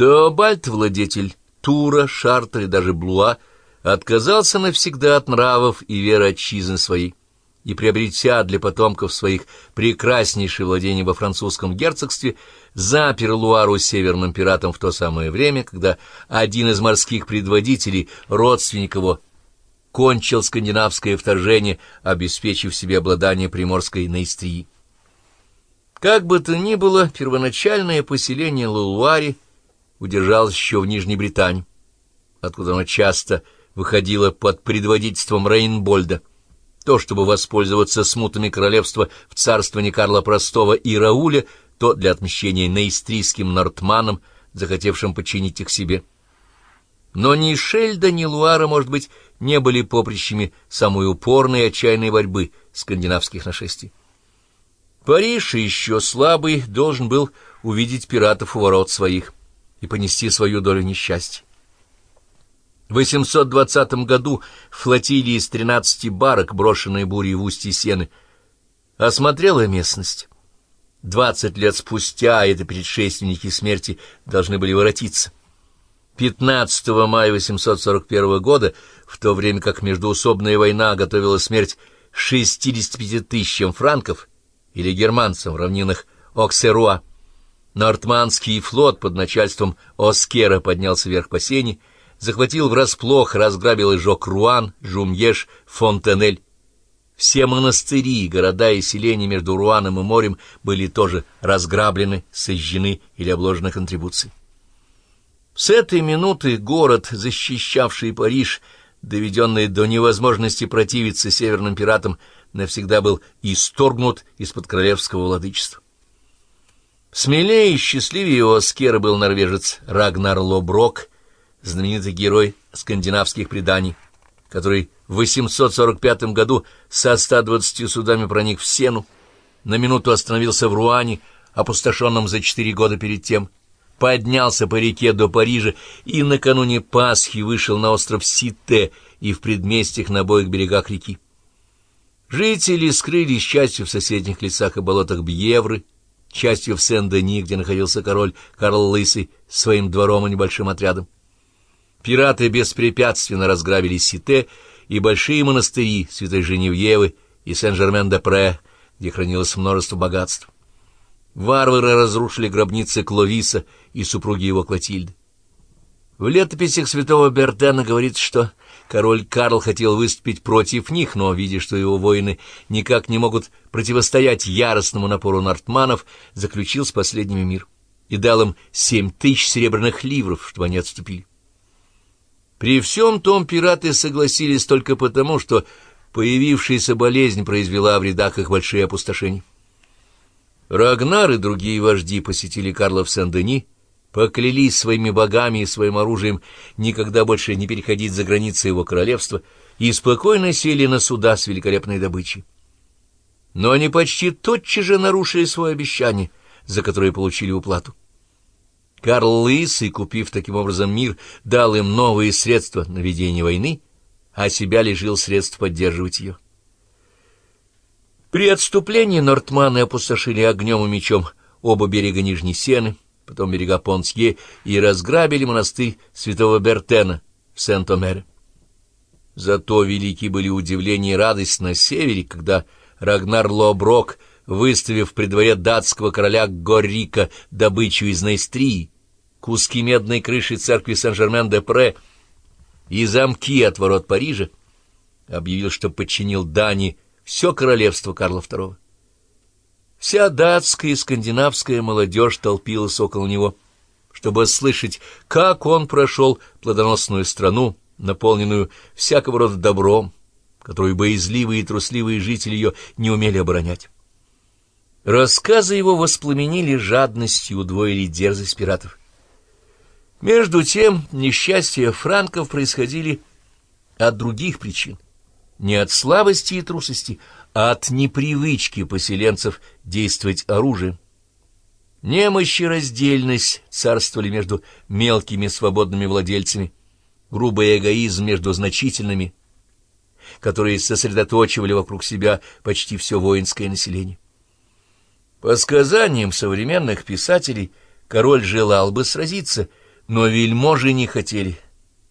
Теобальд, владетель Тура, Шартра и даже Блуа, отказался навсегда от нравов и веры отчизны своей, и, приобретя для потомков своих прекраснейшее владение во французском герцогстве, запер Луару северным пиратом в то самое время, когда один из морских предводителей, родственник его, кончил скандинавское вторжение, обеспечив себе обладание приморской Нейстрии. Как бы то ни было, первоначальное поселение Луари удержалось еще в Нижней Британии, откуда оно часто выходило под предводительством Рейнбольда, то, чтобы воспользоваться смутами королевства в царствовании Карла Простого и Рауля, то для отмщения нейстрийским нортманам, захотевшим подчинить их себе. Но ни Шельда, ни Луара, может быть, не были поприщами самой упорной и отчаянной борьбы скандинавских нашествий. Париж, еще слабый, должен был увидеть пиратов у ворот своих и понести свою долю несчастья. В 820 году флотилия из 13 барок, брошенная бурей в устье Сены, осмотрела местность. Двадцать лет спустя это предшественники смерти должны были воротиться. 15 мая 841 года, в то время как междуусобная война готовила смерть 65 тысячам франков, или германцам в равнинах Оксеруа. Нортманский флот под начальством Оскера поднялся вверх по Сене, захватил врасплох, разграбил и жег Руан, Жумьеш, Фонтенель. Все монастыри, города и селения между Руаном и морем были тоже разграблены, сожжены или обложены контрибуцией. С этой минуты город, защищавший Париж, доведенный до невозможности противиться северным пиратам, навсегда был исторгнут из-под королевского владычества. Смелее и счастливее Оскера был норвежец Рагнар Лоброк, знаменитый герой скандинавских преданий, который в 845 году со 120 судами проник в Сену, на минуту остановился в Руане, опустошенном за четыре года перед тем, поднялся по реке до Парижа и накануне Пасхи вышел на остров Сите и в предместьях на обоих берегах реки. Жители скрылись частью в соседних лесах и болотах Бьевры, частью в Сен-Дени, где находился король Карл Лысый своим двором и небольшим отрядом. Пираты беспрепятственно разграбили Сите и большие монастыри Святой Женевьевы и Сен-Жермен-де-Пре, где хранилось множество богатств. Варвары разрушили гробницы Кловиса и супруги его Клотильды. В летописях святого Бертена говорится, что король Карл хотел выступить против них, но, видя, что его воины никак не могут противостоять яростному напору нортманов, заключил с последними мир и дал им семь тысяч серебряных ливров, чтобы они отступили. При всем том пираты согласились только потому, что появившаяся болезнь произвела в рядах их большие опустошения. Рагнар и другие вожди посетили Карла в Сен-Дени, поклялись своими богами и своим оружием никогда больше не переходить за границы его королевства и спокойно сели на суда с великолепной добычей. Но они почти тотчас же нарушили свое обещание, за которое получили уплату. Карл Лысый, купив таким образом мир, дал им новые средства на ведение войны, а себя лишил средств поддерживать ее. При отступлении нортманы опустошили огнем и мечом оба берега Нижней Сены, потом берега Понсье, и разграбили монастырь святого Бертена в Сент-Омере. Зато велики были удивление и радость на севере, когда Рагнар Лоброк, выставив при дворе датского короля Горрика добычу из Нейстрии, куски медной крыши церкви Сен-Жермен-де-Пре и замки от ворот Парижа, объявил, что подчинил Дани все королевство Карла II. Вся датская и скандинавская молодежь толпилась около него, чтобы слышать, как он прошел плодоносную страну, наполненную всякого рода добром, которую боязливые и трусливые жители ее не умели оборонять. Рассказы его воспламенили жадностью удвоили дерзость пиратов. Между тем, несчастья франков происходили от других причин не от слабости и трусости, от непривычки поселенцев действовать оружием. Немощь и раздельность царствовали между мелкими свободными владельцами, грубый эгоизм между значительными, которые сосредоточивали вокруг себя почти все воинское население. По сказаниям современных писателей, король желал бы сразиться Но вельможи не хотели.